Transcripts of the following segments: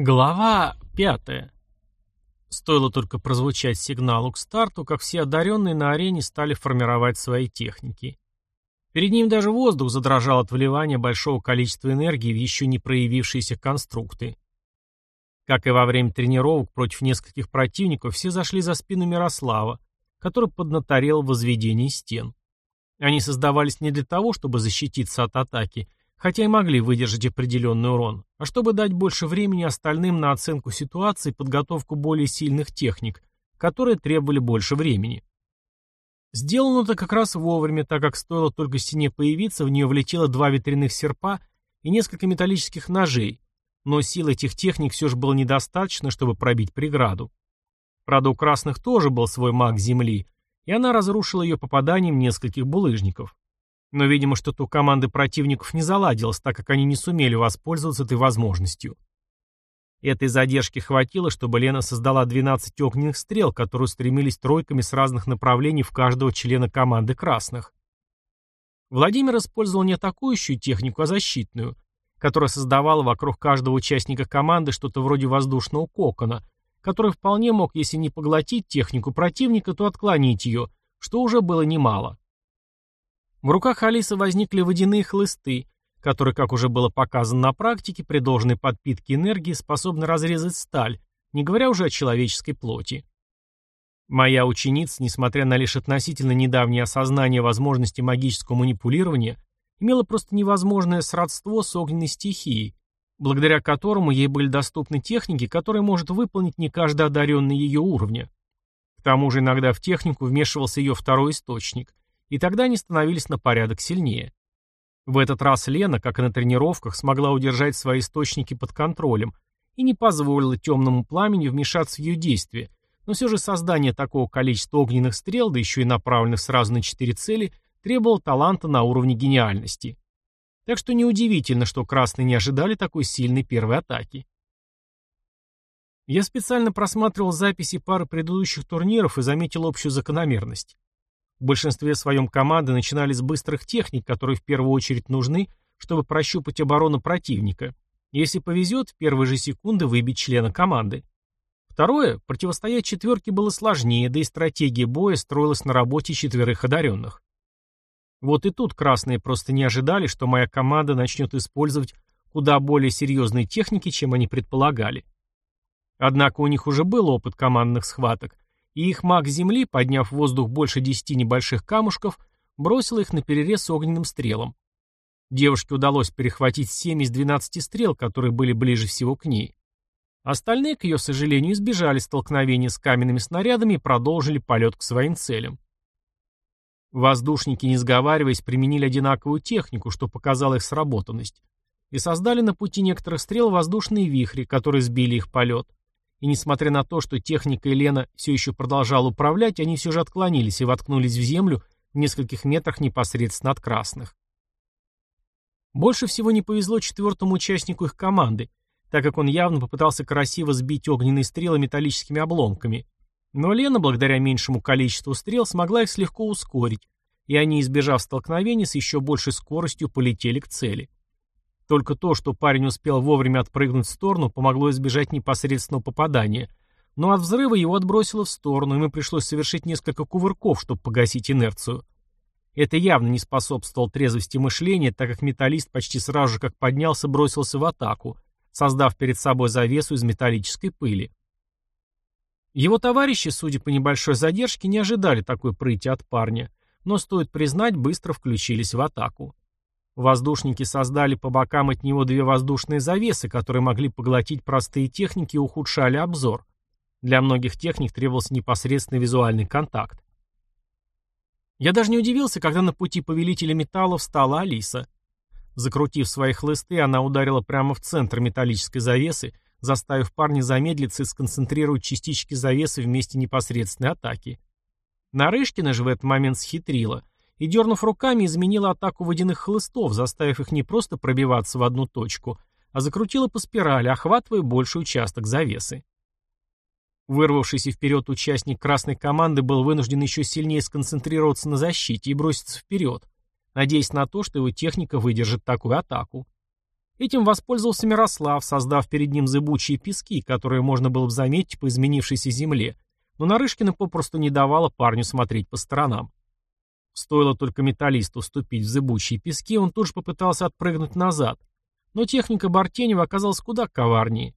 Глава пятая. Стоило только прозвучать сигналу к старту, как все одаренные на арене стали формировать свои техники. Перед ним даже воздух задрожал от вливания большого количества энергии в еще не проявившиеся конструкты. Как и во время тренировок против нескольких противников, все зашли за спину Мирослава, который поднаторел в возведении стен. Они создавались не для того, чтобы защититься от атаки, хотя и могли выдержать определенный урон, а чтобы дать больше времени остальным на оценку ситуации и подготовку более сильных техник, которые требовали больше времени. Сделано это как раз вовремя, так как стоило только стене появиться, в нее влетело два ветряных серпа и несколько металлических ножей, но сил этих техник все же было недостаточно, чтобы пробить преграду. Правда, у красных тоже был свой маг земли, и она разрушила ее попаданием нескольких булыжников. Но, видимо, что-то у команды противников не заладилось, так как они не сумели воспользоваться этой возможностью. Этой задержки хватило, чтобы Лена создала 12 огненных стрел, которые стремились тройками с разных направлений в каждого члена команды красных. Владимир использовал не атакующую технику, а защитную, которая создавала вокруг каждого участника команды что-то вроде воздушного кокона, который вполне мог, если не поглотить технику противника, то отклонить ее, что уже было немало. В руках Алисы возникли водяные хлысты, которые, как уже было показано на практике, при должной подпитке энергии способны разрезать сталь, не говоря уже о человеческой плоти. Моя ученица, несмотря на лишь относительно недавнее осознание возможности магического манипулирования, имела просто невозможное сродство с огненной стихией, благодаря которому ей были доступны техники, которые может выполнить не каждый одаренный ее уровня. К тому же иногда в технику вмешивался ее второй источник, и тогда они становились на порядок сильнее. В этот раз Лена, как и на тренировках, смогла удержать свои источники под контролем и не позволила темному пламени вмешаться в ее действия, но все же создание такого количества огненных стрел, да еще и направленных сразу на четыре цели, требовало таланта на уровне гениальности. Так что неудивительно, что красные не ожидали такой сильной первой атаки. Я специально просматривал записи пары предыдущих турниров и заметил общую закономерность. В большинстве своем команды начинали с быстрых техник, которые в первую очередь нужны, чтобы прощупать оборону противника. Если повезет, в первые же секунды выбить члена команды. Второе, противостоять четверке было сложнее, да и стратегия боя строилась на работе четверых одаренных. Вот и тут красные просто не ожидали, что моя команда начнет использовать куда более серьезные техники, чем они предполагали. Однако у них уже был опыт командных схваток, и их маг земли, подняв в воздух больше десяти небольших камушков, бросил их на перерез огненным стрелом. Девушке удалось перехватить семь из двенадцати стрел, которые были ближе всего к ней. Остальные, к ее сожалению, избежали столкновения с каменными снарядами и продолжили полет к своим целям. Воздушники, не сговариваясь, применили одинаковую технику, что показало их сработанность, и создали на пути некоторых стрел воздушные вихри, которые сбили их полет. И несмотря на то, что техника Елена все еще продолжала управлять, они все же отклонились и воткнулись в землю в нескольких метрах непосредственно от красных. Больше всего не повезло четвертому участнику их команды, так как он явно попытался красиво сбить огненные стрелы металлическими обломками. Но Лена, благодаря меньшему количеству стрел, смогла их слегка ускорить, и они, избежав столкновения, с еще большей скоростью полетели к цели. Только то, что парень успел вовремя отпрыгнуть в сторону, помогло избежать непосредственного попадания. Но от взрыва его отбросило в сторону, и ему пришлось совершить несколько кувырков, чтобы погасить инерцию. Это явно не способствовало трезвости мышления, так как металлист почти сразу же, как поднялся, бросился в атаку, создав перед собой завесу из металлической пыли. Его товарищи, судя по небольшой задержке, не ожидали такой прыти от парня, но, стоит признать, быстро включились в атаку. Воздушники создали по бокам от него две воздушные завесы, которые могли поглотить простые техники и ухудшали обзор. Для многих техник требовался непосредственный визуальный контакт. Я даже не удивился, когда на пути повелителя металла встала Алиса. Закрутив свои хлысты, она ударила прямо в центр металлической завесы, заставив парня замедлиться и сконцентрировать частички завесы вместе непосредственной атаки. Нарышкина же в этот момент схитрила — и, дернув руками, изменила атаку водяных хлыстов, заставив их не просто пробиваться в одну точку, а закрутила по спирали, охватывая больший участок завесы. Вырвавшийся вперед участник красной команды был вынужден еще сильнее сконцентрироваться на защите и броситься вперед, надеясь на то, что его техника выдержит такую атаку. Этим воспользовался Мирослав, создав перед ним зыбучие пески, которые можно было бы заметить по изменившейся земле, но Нарышкина попросту не давала парню смотреть по сторонам. Стоило только металлисту вступить в зыбучие пески, он тут же попытался отпрыгнуть назад, но техника Бартенева оказалась куда коварнее.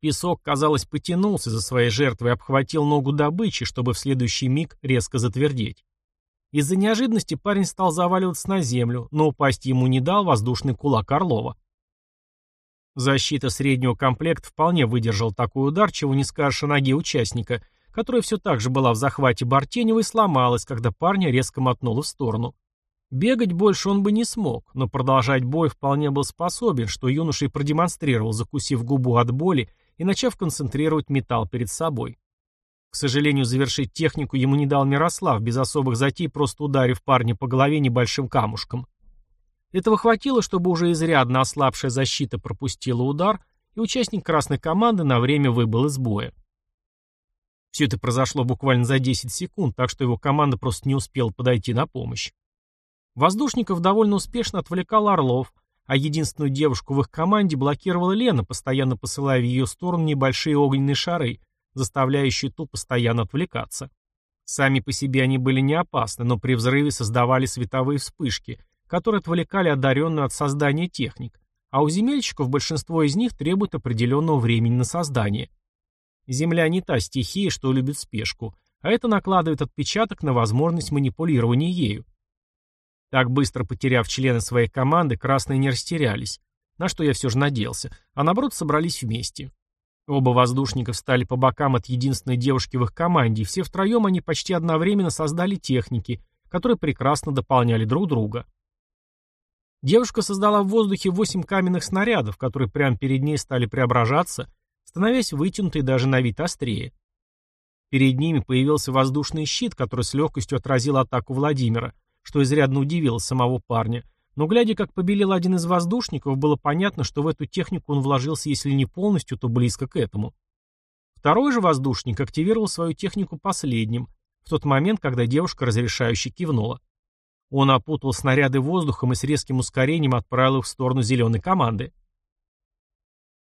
Песок, казалось, потянулся за своей жертвой и обхватил ногу добычи, чтобы в следующий миг резко затвердеть. Из-за неожиданности парень стал заваливаться на землю, но упасть ему не дал воздушный кулак Орлова. Защита среднего комплекта вполне выдержал такой удар, чего не скажешь о ноге участника, которая все так же была в захвате Бартенева сломалась, когда парня резко мотнуло в сторону. Бегать больше он бы не смог, но продолжать бой вполне был способен, что юноша и продемонстрировал, закусив губу от боли и начав концентрировать металл перед собой. К сожалению, завершить технику ему не дал Мирослав, без особых затей просто ударив парня по голове небольшим камушком. Этого хватило, чтобы уже изрядно ослабшая защита пропустила удар, и участник красной команды на время выбыл из боя. Все это произошло буквально за 10 секунд, так что его команда просто не успела подойти на помощь. Воздушников довольно успешно отвлекал Орлов, а единственную девушку в их команде блокировала Лена, постоянно посылая в ее сторону небольшие огненные шары, заставляющие ту постоянно отвлекаться. Сами по себе они были не опасны, но при взрыве создавали световые вспышки, которые отвлекали одаренную от создания техник, а у земельщиков большинство из них требует определенного времени на создание. Земля не та стихия, что любит спешку, а это накладывает отпечаток на возможность манипулирования ею. Так быстро потеряв члены своей команды, красные не растерялись, на что я все же надеялся, а наоборот собрались вместе. Оба воздушника встали по бокам от единственной девушки в их команде, и все втроем они почти одновременно создали техники, которые прекрасно дополняли друг друга. Девушка создала в воздухе восемь каменных снарядов, которые прямо перед ней стали преображаться, становясь вытянутой даже на вид острее. Перед ними появился воздушный щит, который с легкостью отразил атаку Владимира, что изрядно удивило самого парня. Но глядя, как побелел один из воздушников, было понятно, что в эту технику он вложился, если не полностью, то близко к этому. Второй же воздушник активировал свою технику последним, в тот момент, когда девушка разрешающе кивнула. Он опутал снаряды воздухом и с резким ускорением отправил их в сторону зеленой команды.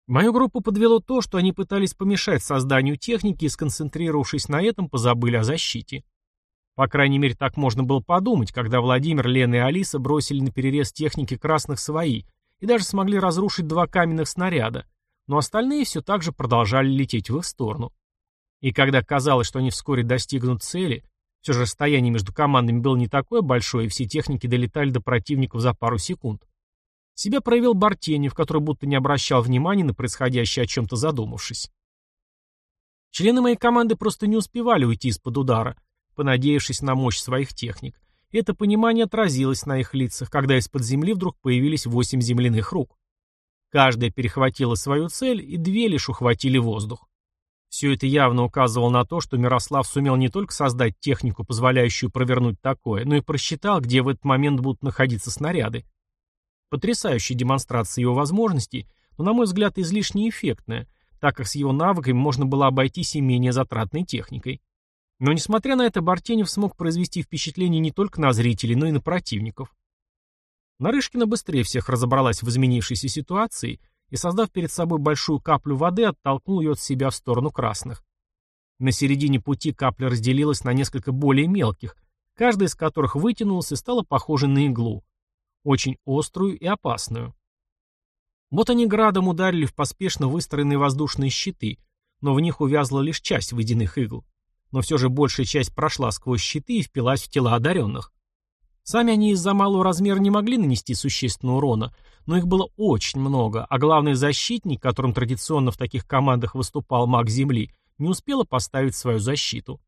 Мою группу подвело то, что они пытались помешать созданию техники и, сконцентрировавшись на этом, позабыли о защите. По крайней мере, так можно было подумать, когда Владимир, Лена и Алиса бросили на перерез техники красных свои и даже смогли разрушить два каменных снаряда, но остальные все так же продолжали лететь в их сторону. И когда казалось, что они вскоре достигнут цели, все же расстояние между командами было не такое большое, и все техники долетали до противников за пару секунд. Себя проявил Бартенев, который будто не обращал внимания на происходящее, о чем-то задумавшись. Члены моей команды просто не успевали уйти из-под удара, понадеявшись на мощь своих техник. Это понимание отразилось на их лицах, когда из-под земли вдруг появились восемь земляных рук. Каждая перехватила свою цель, и две лишь ухватили воздух. Все это явно указывало на то, что Мирослав сумел не только создать технику, позволяющую провернуть такое, но и просчитал, где в этот момент будут находиться снаряды. Потрясающая демонстрация его возможностей, но, на мой взгляд, излишне эффектная, так как с его навыками можно было обойтись и менее затратной техникой. Но, несмотря на это, Бартенев смог произвести впечатление не только на зрителей, но и на противников. Нарышкина быстрее всех разобралась в изменившейся ситуации и, создав перед собой большую каплю воды, оттолкнул ее от себя в сторону красных. На середине пути капля разделилась на несколько более мелких, каждая из которых вытянулась и стала похожа на иглу. Очень острую и опасную. Вот они градом ударили в поспешно выстроенные воздушные щиты, но в них увязла лишь часть водяных игл. Но все же большая часть прошла сквозь щиты и впилась в тела одаренных. Сами они из-за малого размера не могли нанести существенного урона, но их было очень много, а главный защитник, которым традиционно в таких командах выступал маг Земли, не успела поставить свою защиту.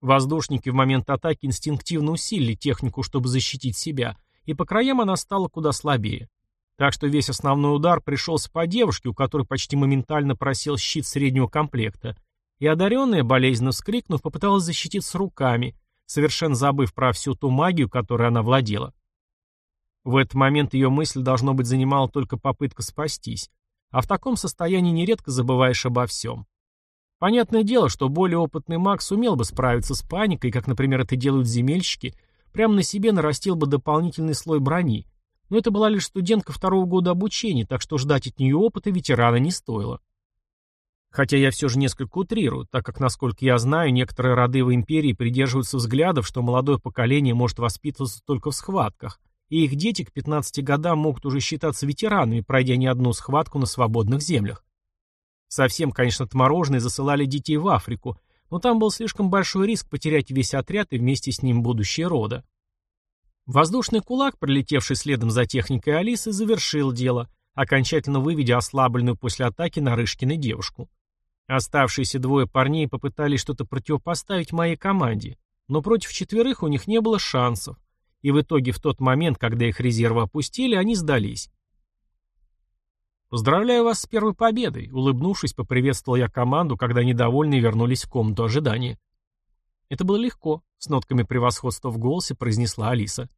Воздушники в момент атаки инстинктивно усилили технику, чтобы защитить себя, и по краям она стала куда слабее. Так что весь основной удар пришелся по девушке, у которой почти моментально просел щит среднего комплекта, и одаренная, болезненно вскрикнув, попыталась защититься руками, совершенно забыв про всю ту магию, которой она владела. В этот момент ее мысль, должно быть, занимала только попытка спастись, а в таком состоянии нередко забываешь обо всем. Понятное дело, что более опытный маг сумел бы справиться с паникой, как, например, это делают земельщики, прямо на себе нарастил бы дополнительный слой брони, Но это была лишь студентка второго года обучения, так что ждать от нее опыта ветерана не стоило. Хотя я все же несколько утрирую, так как, насколько я знаю, некоторые роды в империи придерживаются взглядов, что молодое поколение может воспитываться только в схватках, и их дети к 15 годам могут уже считаться ветеранами, пройдя не одну схватку на свободных землях. Совсем, конечно, отмороженные засылали детей в Африку, но там был слишком большой риск потерять весь отряд и вместе с ним будущее рода. Воздушный кулак, пролетевший следом за техникой Алисы, завершил дело, окончательно выведя ослабленную после атаки Нарышкиной девушку. Оставшиеся двое парней попытались что-то противопоставить моей команде, но против четверых у них не было шансов, и в итоге в тот момент, когда их резервы опустили, они сдались. «Поздравляю вас с первой победой», — улыбнувшись, поприветствовал я команду, когда недовольные вернулись в комнату ожидания. «Это было легко», — с нотками превосходства в голосе произнесла Алиса.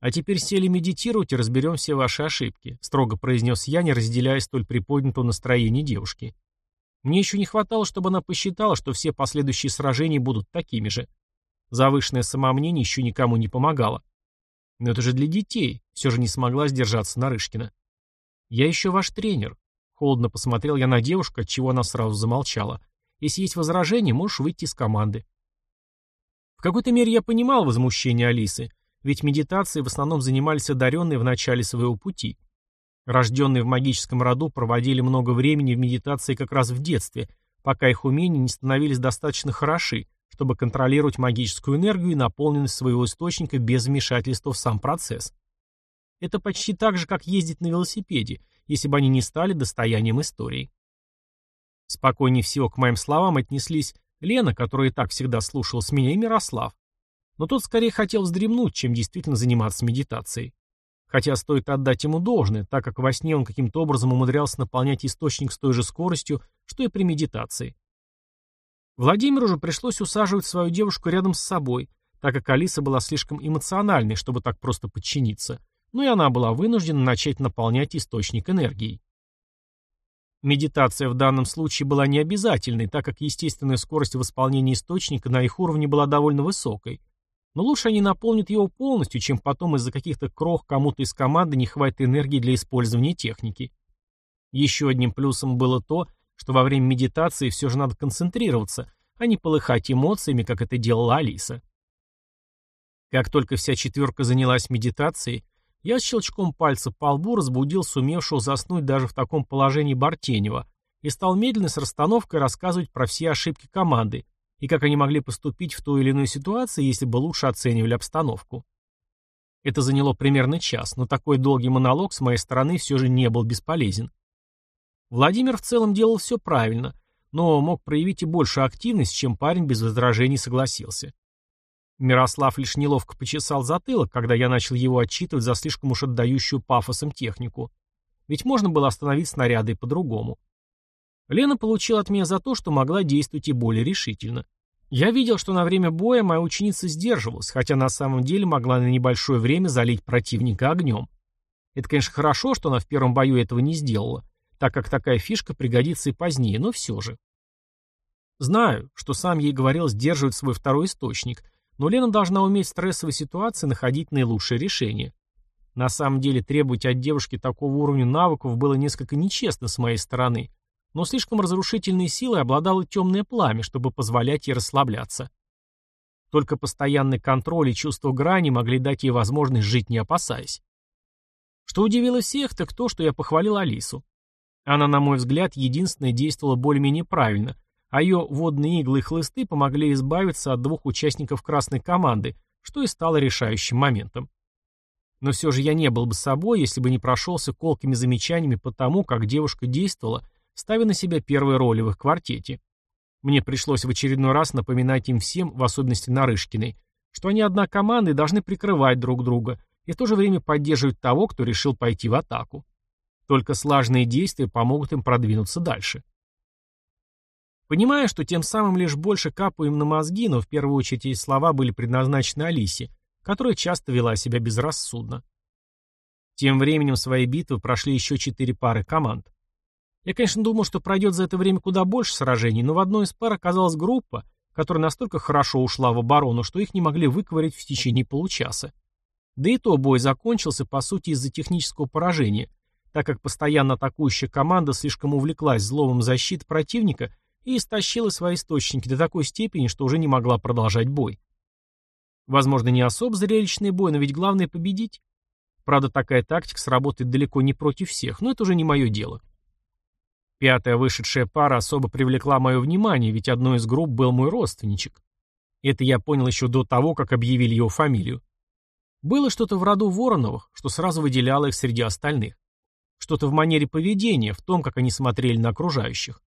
«А теперь сели медитировать и разберем все ваши ошибки», — строго произнес я, не разделяя столь приподнятого настроения девушки. Мне еще не хватало, чтобы она посчитала, что все последующие сражения будут такими же. Завышенное самомнение еще никому не помогало. Но это же для детей, все же не смогла сдержаться Нарышкина. «Я еще ваш тренер», — холодно посмотрел я на девушку, от чего она сразу замолчала. «Если есть возражения, можешь выйти из команды». В какой-то мере я понимал возмущение Алисы, ведь медитацией в основном занимались одаренные в начале своего пути — Рожденные в магическом роду проводили много времени в медитации как раз в детстве, пока их умения не становились достаточно хороши, чтобы контролировать магическую энергию и наполненность своего источника без вмешательства в сам процесс. Это почти так же, как ездить на велосипеде, если бы они не стали достоянием истории. Спокойнее всего к моим словам отнеслись Лена, которая и так всегда слушала с меня, и Мирослав. Но тот скорее хотел вздремнуть, чем действительно заниматься медитацией. Хотя стоит отдать ему должное, так как во сне он каким-то образом умудрялся наполнять источник с той же скоростью, что и при медитации. Владимиру же пришлось усаживать свою девушку рядом с собой, так как Алиса была слишком эмоциональной, чтобы так просто подчиниться, но и она была вынуждена начать наполнять источник энергией. Медитация в данном случае была необязательной, так как естественная скорость восполнения источника на их уровне была довольно высокой, но лучше они наполнят его полностью, чем потом из-за каких-то крох кому-то из команды не хватит энергии для использования техники. Еще одним плюсом было то, что во время медитации все же надо концентрироваться, а не полыхать эмоциями, как это делала Алиса. Как только вся четверка занялась медитацией, я щелчком пальца по лбу разбудил сумевшего заснуть даже в таком положении Бартенева и стал медленно с расстановкой рассказывать про все ошибки команды, и как они могли поступить в той или иной ситуации, если бы лучше оценивали обстановку. Это заняло примерно час, но такой долгий монолог с моей стороны все же не был бесполезен. Владимир в целом делал все правильно, но мог проявить и большую активность, чем парень без возражений согласился. Мирослав лишь неловко почесал затылок, когда я начал его отчитывать за слишком уж отдающую пафосом технику. Ведь можно было остановить снаряды по-другому. Лена получила от меня за то, что могла действовать и более решительно. Я видел, что на время боя моя ученица сдерживалась, хотя на самом деле могла на небольшое время залить противника огнем. Это, конечно, хорошо, что она в первом бою этого не сделала, так как такая фишка пригодится и позднее, но все же. Знаю, что сам ей говорил сдерживать свой второй источник, но Лена должна уметь в стрессовой ситуации находить наилучшее решение. На самом деле требовать от девушки такого уровня навыков было несколько нечестно с моей стороны, но слишком разрушительной силой обладало темное пламя, чтобы позволять ей расслабляться. Только постоянный контроль и чувство грани могли дать ей возможность жить не опасаясь. Что удивило всех, так то, что я похвалил Алису. Она, на мой взгляд, единственная действовала более-менее правильно, а ее водные иглы и хлысты помогли избавиться от двух участников красной команды, что и стало решающим моментом. Но все же я не был бы собой, если бы не прошелся колкими замечаниями по тому, как девушка действовала ставя на себя первые роли в их квартете. Мне пришлось в очередной раз напоминать им всем, в особенности Нарышкиной, что они одна команда и должны прикрывать друг друга и в то же время поддерживать того, кто решил пойти в атаку. Только слаженные действия помогут им продвинуться дальше. Понимая, что тем самым лишь больше капаю им на мозги, но в первую очередь эти слова были предназначены Алисе, которая часто вела себя безрассудно. Тем временем свои битвы прошли еще четыре пары команд. Я, конечно, думал, что пройдет за это время куда больше сражений, но в одной из пар оказалась группа, которая настолько хорошо ушла в оборону, что их не могли выковырять в течение получаса. Да и то бой закончился, по сути, из-за технического поражения, так как постоянно атакующая команда слишком увлеклась зловом защиты противника и истощила свои источники до такой степени, что уже не могла продолжать бой. Возможно, не особо зрелищный бой, но ведь главное победить. Правда, такая тактика сработает далеко не против всех, но это уже не мое дело. Пятая вышедшая пара особо привлекла мое внимание, ведь одной из групп был мой родственничек. Это я понял еще до того, как объявили его фамилию. Было что-то в роду Вороновых, что сразу выделяло их среди остальных. Что-то в манере поведения, в том, как они смотрели на окружающих.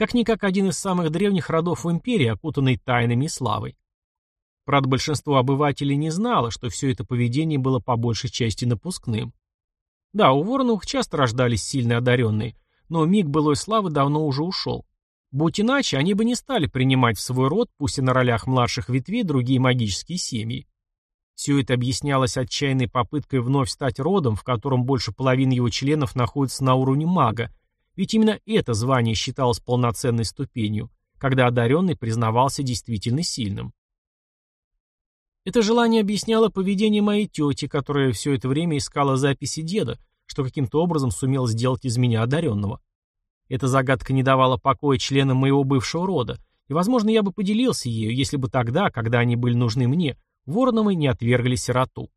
Как-никак один из самых древних родов в империи, окутанный тайнами и славой. Правда, большинство обывателей не знало, что все это поведение было по большей части напускным. Да, у Вороновых часто рождались сильно одаренные, но миг былой славы давно уже ушел. Будь иначе, они бы не стали принимать в свой род, пусть и на ролях младших ветвей, другие магические семьи. Все это объяснялось отчаянной попыткой вновь стать родом, в котором больше половины его членов находится на уровне мага, ведь именно это звание считалось полноценной ступенью, когда одаренный признавался действительно сильным. Это желание объясняло поведение моей тети, которая все это время искала записи деда, что каким-то образом сумел сделать из меня одаренного. Эта загадка не давала покоя членам моего бывшего рода, и, возможно, я бы поделился ею, если бы тогда, когда они были нужны мне, Вороновы не отвергли сироту.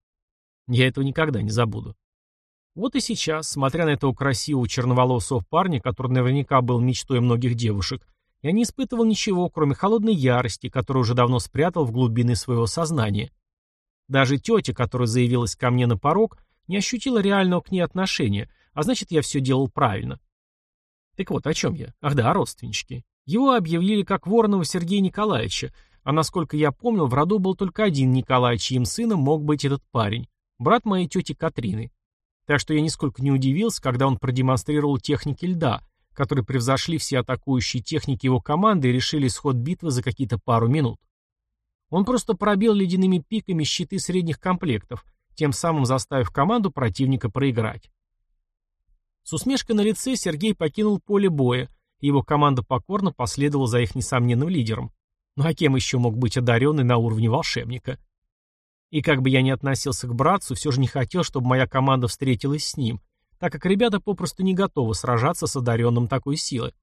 Я этого никогда не забуду. Вот и сейчас, смотря на этого красивого черноволосого парня, который наверняка был мечтой многих девушек, я не испытывал ничего, кроме холодной ярости, которую уже давно спрятал в глубины своего сознания. Даже тетя, которая заявилась ко мне на порог, не ощутила реального к ней отношения, а значит, я все делал правильно. Так вот, о чем я? Ах да, родственнички. Его объявили как Воронова Сергея Николаевича, а насколько я помнил, в роду был только один Николай, чьим сыном мог быть этот парень, брат моей тети Катрины. Так что я нисколько не удивился, когда он продемонстрировал техники льда, которые превзошли все атакующие техники его команды и решили исход битвы за какие-то пару минут. Он просто пробил ледяными пиками щиты средних комплектов, тем самым заставив команду противника проиграть. С усмешкой на лице Сергей покинул поле боя, и его команда покорно последовала за их несомненным лидером. Ну а кем еще мог быть одаренный на уровне волшебника? И как бы я ни относился к братцу, все же не хотел, чтобы моя команда встретилась с ним, так как ребята попросту не готовы сражаться с одаренным такой силой.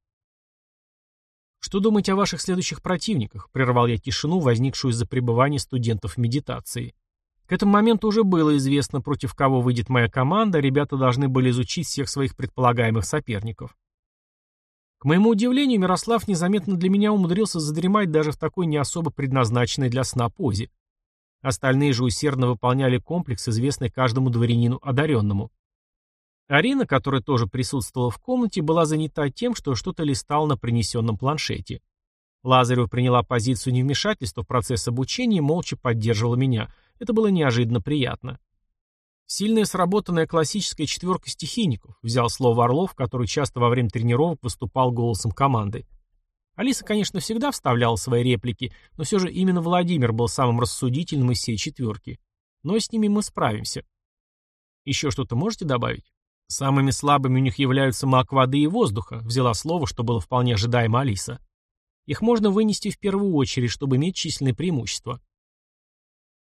«Что думаете о ваших следующих противниках?» — прервал я тишину, возникшую из-за пребывания студентов в медитации. К этому моменту уже было известно, против кого выйдет моя команда, ребята должны были изучить всех своих предполагаемых соперников. К моему удивлению, Мирослав незаметно для меня умудрился задремать даже в такой не особо предназначенной для сна позе. Остальные же усердно выполняли комплекс, известный каждому дворянину одаренному. Арина, которая тоже присутствовала в комнате, была занята тем, что что-то листала на принесенном планшете. Лазарева приняла позицию невмешательства в процесс обучения и молча поддерживала меня. Это было неожиданно приятно. Сильная сработанная классическая четверка стихийников, взял слово Орлов, который часто во время тренировок выступал голосом команды. Алиса, конечно, всегда вставляла свои реплики, но все же именно Владимир был самым рассудительным из всей четверки. Но с ними мы справимся. Еще что-то можете добавить? Самыми слабыми у них являются маг воды и воздуха, взяла слово, что было вполне ожидаемо Алиса. Их можно вынести в первую очередь, чтобы иметь численное преимущество.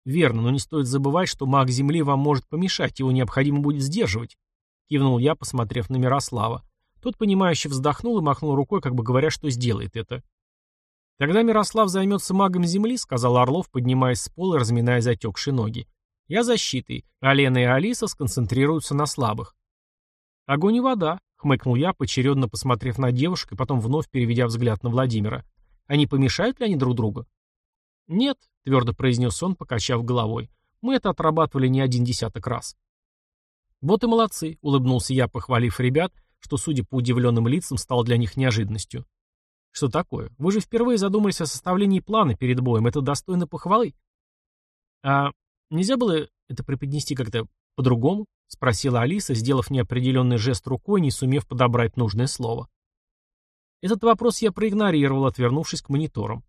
Верно, но не стоит забывать, что маг Земли вам может помешать, его необходимо будет сдерживать. Кивнул я, посмотрев на Мирослава. Тот, понимающе вздохнул и махнул рукой, как бы говоря, что сделает это. «Тогда Мирослав займется магом Земли», — сказал Орлов, поднимаясь с пола и разминая затекшие ноги. «Я защитой, а Лена и Алиса сконцентрируются на слабых». «Огонь и вода», — хмыкнул я, поочередно посмотрев на девушек и потом вновь переведя взгляд на Владимира. «Они помешают ли они друг другу?» «Нет», — твердо произнес он, покачав головой. «Мы это отрабатывали не один десяток раз». «Вот и молодцы», — улыбнулся я, похвалив ребят, что, судя по удивленным лицам, стало для них неожиданностью. «Что такое? Вы же впервые задумались о составлении плана перед боем. Это достойно похвалы». «А нельзя было это преподнести как-то по-другому?» — спросила Алиса, сделав неопределенный жест рукой, не сумев подобрать нужное слово. Этот вопрос я проигнорировал, отвернувшись к мониторам.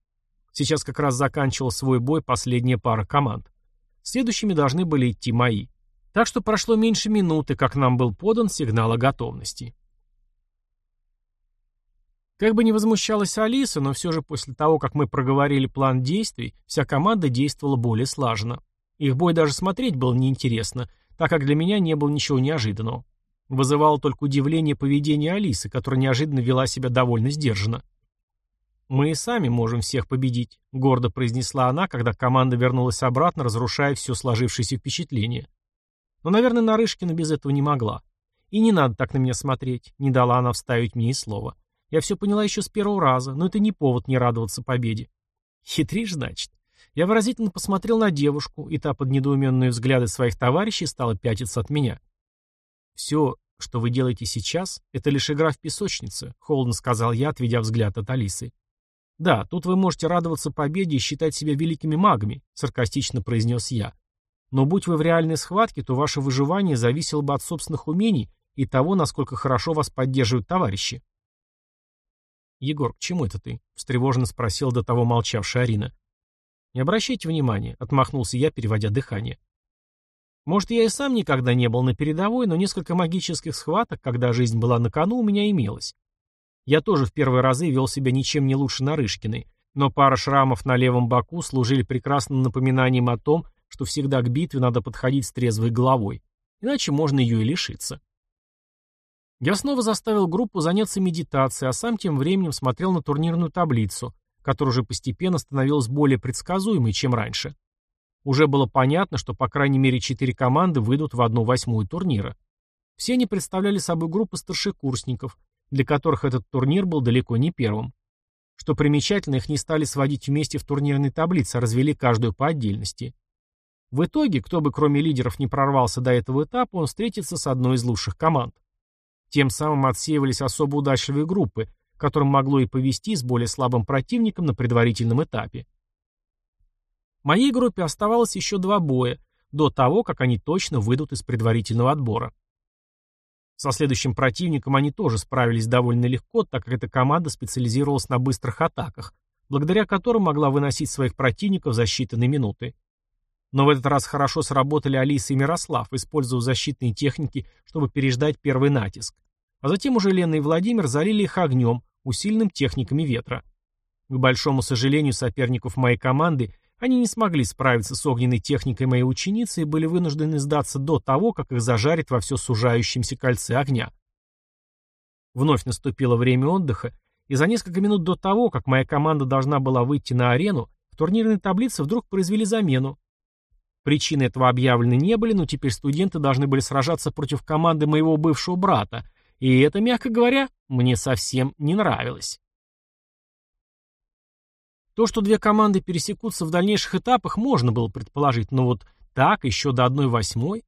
Сейчас как раз заканчивал свой бой последняя пара команд. Следующими должны были идти мои. Так что прошло меньше минуты, как нам был подан сигнал о готовности. Как бы ни возмущалась Алиса, но все же после того, как мы проговорили план действий, вся команда действовала более слаженно. Их бой даже смотреть было неинтересно, так как для меня не было ничего неожиданного. Вызывало только удивление поведение Алисы, которая неожиданно вела себя довольно сдержанно. «Мы и сами можем всех победить», — гордо произнесла она, когда команда вернулась обратно, разрушая все сложившееся впечатление. Но, наверное, Нарышкина без этого не могла. И не надо так на меня смотреть, не дала она вставить мне и слова. Я все поняла еще с первого раза, но это не повод не радоваться победе. Хитришь, значит. Я выразительно посмотрел на девушку, и та под недоуменные взгляды своих товарищей стала пятиться от меня. «Все, что вы делаете сейчас, это лишь игра в песочнице», — холодно сказал я, отведя взгляд от Алисы. «Да, тут вы можете радоваться победе и считать себя великими магами», — саркастично произнес я. «Но будь вы в реальной схватке, то ваше выживание зависело бы от собственных умений и того, насколько хорошо вас поддерживают товарищи». «Егор, к чему это ты?» — встревоженно спросил до того молчавшая Арина. «Не обращайте внимания», — отмахнулся я, переводя дыхание. Может, я и сам никогда не был на передовой, но несколько магических схваток, когда жизнь была на кону, у меня имелось. Я тоже в первые разы вел себя ничем не лучше Нарышкиной, но пара шрамов на левом боку служили прекрасным напоминанием о том, что всегда к битве надо подходить с трезвой головой, иначе можно ее и лишиться. Я снова заставил группу заняться медитацией, а сам тем временем смотрел на турнирную таблицу, которая уже постепенно становилась более предсказуемой, чем раньше. Уже было понятно, что по крайней мере четыре команды выйдут в одну восьмую турнира. Все они представляли собой группы старшекурсников, для которых этот турнир был далеко не первым. Что примечательно, их не стали сводить вместе в турнирной таблице, а развели каждую по отдельности. В итоге, кто бы кроме лидеров не прорвался до этого этапа, он встретится с одной из лучших команд. Тем самым отсеивались особо удачливые группы, которым могло и повести с более слабым противником на предварительном этапе. Моей группе оставалось еще два боя, до того, как они точно выйдут из предварительного отбора. Со следующим противником они тоже справились довольно легко, так как эта команда специализировалась на быстрых атаках, благодаря которым могла выносить своих противников за считанные минуты. Но в этот раз хорошо сработали Алиса и Мирослав, используя защитные техники, чтобы переждать первый натиск. А затем уже Лена и Владимир залили их огнем, усиленным техниками ветра. К большому сожалению соперников моей команды, они не смогли справиться с огненной техникой моей ученицы и были вынуждены сдаться до того, как их зажарит во все сужающемся кольце огня. Вновь наступило время отдыха, и за несколько минут до того, как моя команда должна была выйти на арену, в турнирной таблице вдруг произвели замену, Причины этого объявлены не были, но теперь студенты должны были сражаться против команды моего бывшего брата, и это, мягко говоря, мне совсем не нравилось. То, что две команды пересекутся в дальнейших этапах, можно было предположить, но вот так, еще до одной восьмой?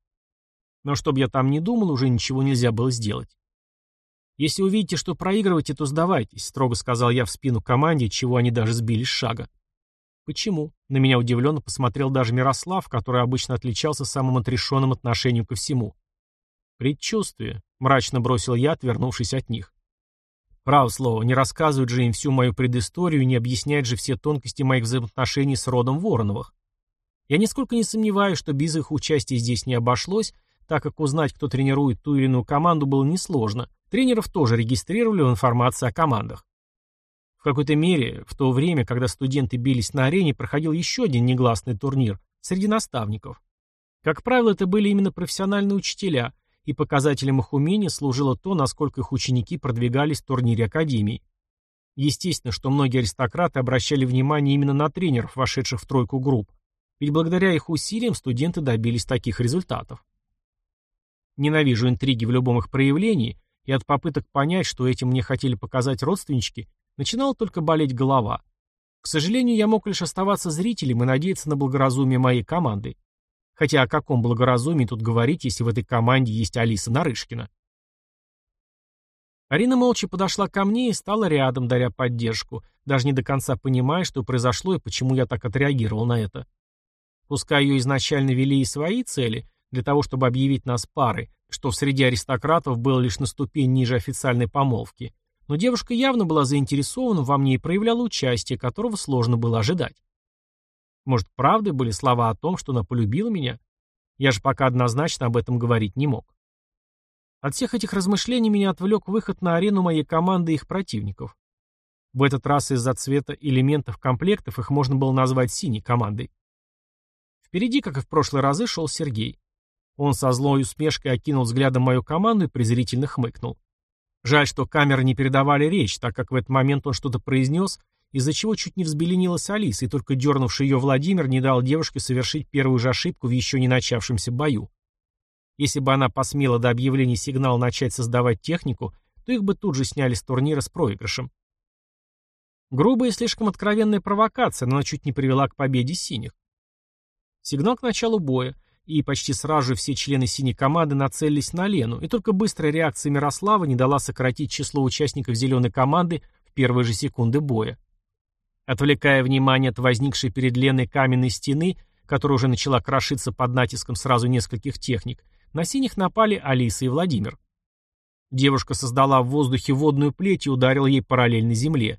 Но чтобы я там не думал, уже ничего нельзя было сделать. «Если увидите, что проигрываете, то сдавайтесь», — строго сказал я в спину команде, чего они даже сбили с шага. «Почему?» На меня удивленно посмотрел даже Мирослав, который обычно отличался самым отрешенным отношением ко всему. «Предчувствие», — мрачно бросил я, отвернувшись от них. Право слово, не рассказывать же им всю мою предысторию не объяснять же все тонкости моих взаимоотношений с родом Вороновых. Я нисколько не сомневаюсь, что без их участия здесь не обошлось, так как узнать, кто тренирует ту или иную команду, было несложно. Тренеров тоже регистрировали в информации о командах. В какой-то мере, в то время, когда студенты бились на арене, проходил еще один негласный турнир среди наставников. Как правило, это были именно профессиональные учителя, и показателем их умения служило то, насколько их ученики продвигались в турнире академии. Естественно, что многие аристократы обращали внимание именно на тренеров, вошедших в тройку групп, ведь благодаря их усилиям студенты добились таких результатов. Ненавижу интриги в любом их проявлении, и от попыток понять, что этим мне хотели показать родственнички, Начинала только болеть голова. К сожалению, я мог лишь оставаться зрителем и надеяться на благоразумие моей команды. Хотя о каком благоразумии тут говорить, если в этой команде есть Алиса Нарышкина? Арина молча подошла ко мне и стала рядом, даря поддержку, даже не до конца понимая, что произошло и почему я так отреагировал на это. Пускай ее изначально вели и свои цели, для того, чтобы объявить нас парой, что в среде аристократов было лишь на ступень ниже официальной помолвки, но девушка явно была заинтересована во мне и проявляла участие, которого сложно было ожидать. Может, правдой были слова о том, что она полюбила меня? Я же пока однозначно об этом говорить не мог. От всех этих размышлений меня отвлек выход на арену моей команды и их противников. В этот раз из-за цвета элементов комплектов их можно было назвать синей командой. Впереди, как и в прошлые разы, шел Сергей. Он со злой усмешкой окинул взглядом мою команду и презрительно хмыкнул. Жаль, что камеры не передавали речь, так как в этот момент он что-то произнес, из-за чего чуть не взбеленилась Алиса, и только дернувший ее Владимир не дал девушке совершить первую же ошибку в еще не начавшемся бою. Если бы она посмела до объявления сигнала начать создавать технику, то их бы тут же сняли с турнира с проигрышем. Грубая и слишком откровенная провокация, но она чуть не привела к победе синих. Сигнал к началу боя, и почти сразу же все члены синей команды нацелились на Лену, и только быстрая реакция Мирослава не дала сократить число участников зеленой команды в первые же секунды боя. Отвлекая внимание от возникшей перед Леной каменной стены, которая уже начала крошиться под натиском сразу нескольких техник, на синих напали Алиса и Владимир. Девушка создала в воздухе водную плеть и ударила ей параллельно земле.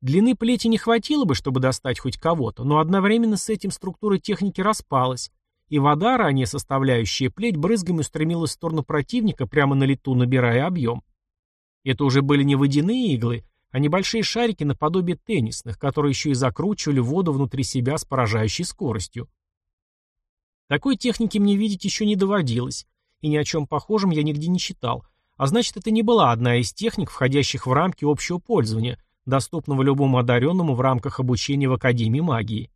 Длины плети не хватило бы, чтобы достать хоть кого-то, но одновременно с этим структура техники распалась, и вода, ранее составляющая плеть, брызгами устремилась в сторону противника, прямо на лету набирая объем. Это уже были не водяные иглы, а небольшие шарики наподобие теннисных, которые еще и закручивали воду внутри себя с поражающей скоростью. Такой техники мне видеть еще не доводилось, и ни о чем похожем я нигде не читал, а значит, это не была одна из техник, входящих в рамки общего пользования, доступного любому одаренному в рамках обучения в Академии магии.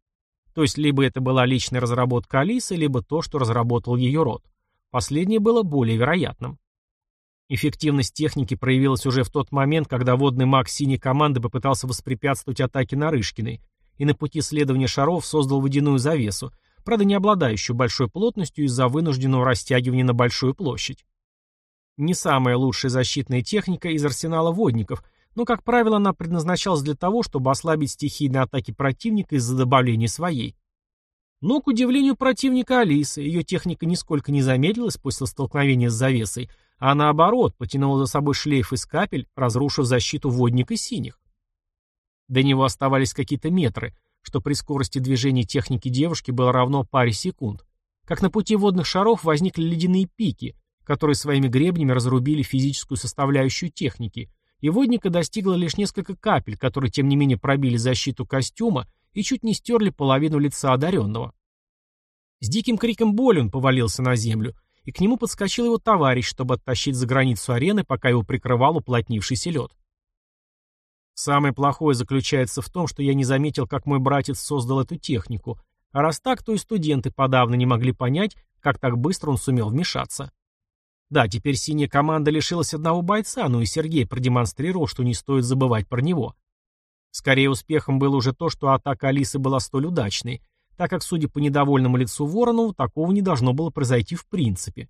То есть, либо это была личная разработка Алисы, либо то, что разработал ее род. Последнее было более вероятным. Эффективность техники проявилась уже в тот момент, когда водный маг синей команды попытался воспрепятствовать атаке Нарышкиной и на пути следования шаров создал водяную завесу, правда не обладающую большой плотностью из-за вынужденного растягивания на большую площадь. Не самая лучшая защитная техника из арсенала водников, но, как правило, она предназначалась для того, чтобы ослабить стихийные атаки противника из-за добавления своей. Но, к удивлению противника Алисы, ее техника нисколько не замедлилась после столкновения с завесой, а наоборот, потянула за собой шлейф из капель, разрушив защиту водника синих. До него оставались какие-то метры, что при скорости движения техники девушки было равно паре секунд. Как на пути водных шаров возникли ледяные пики, которые своими гребнями разрубили физическую составляющую техники, и водника достигло лишь несколько капель, которые тем не менее пробили защиту костюма и чуть не стерли половину лица одаренного. С диким криком боли он повалился на землю, и к нему подскочил его товарищ, чтобы оттащить за границу арены, пока его прикрывал уплотнившийся лед. Самое плохое заключается в том, что я не заметил, как мой братец создал эту технику, а раз так, то и студенты подавно не могли понять, как так быстро он сумел вмешаться. Да, теперь синяя команда лишилась одного бойца, но и Сергей продемонстрировал, что не стоит забывать про него. Скорее успехом было уже то, что атака Алисы была столь удачной, так как, судя по недовольному лицу Воронова, такого не должно было произойти в принципе.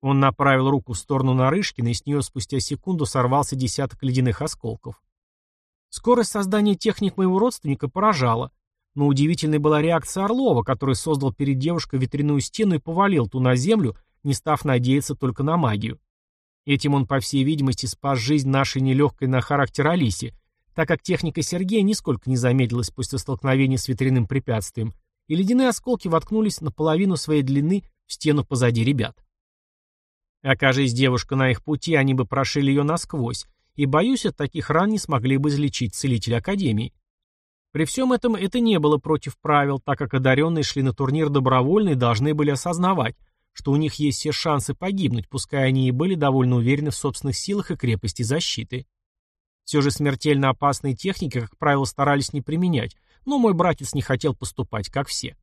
Он направил руку в сторону Нарышкина, и с нее спустя секунду сорвался десяток ледяных осколков. Скорость создания техник моего родственника поражала, но удивительной была реакция Орлова, который создал перед девушкой ветряную стену и повалил ту на землю, не став надеяться только на магию. Этим он, по всей видимости, спас жизнь нашей нелегкой на характер Алисе, так как техника Сергея нисколько не замедлилась после столкновения с ветряным препятствием, и ледяные осколки воткнулись наполовину своей длины в стену позади ребят. Окажись девушка на их пути, они бы прошили ее насквозь, и, боюсь, от таких ран не смогли бы излечить целитель Академии. При всем этом это не было против правил, так как одаренные шли на турнир добровольно и должны были осознавать, что у них есть все шансы погибнуть, пускай они и были довольно уверены в собственных силах и крепости защиты. Все же смертельно опасные техники, как правило, старались не применять, но мой братец не хотел поступать, как все.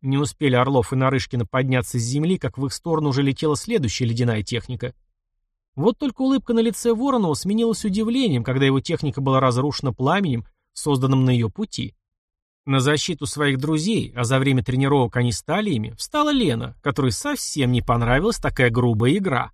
Не успели Орлов и Нарышкина подняться с земли, как в их сторону уже летела следующая ледяная техника. Вот только улыбка на лице Воронова сменилась удивлением, когда его техника была разрушена пламенем, созданным на ее пути. На защиту своих друзей, а за время тренировок они стали ими, встала Лена, которой совсем не понравилась такая грубая игра.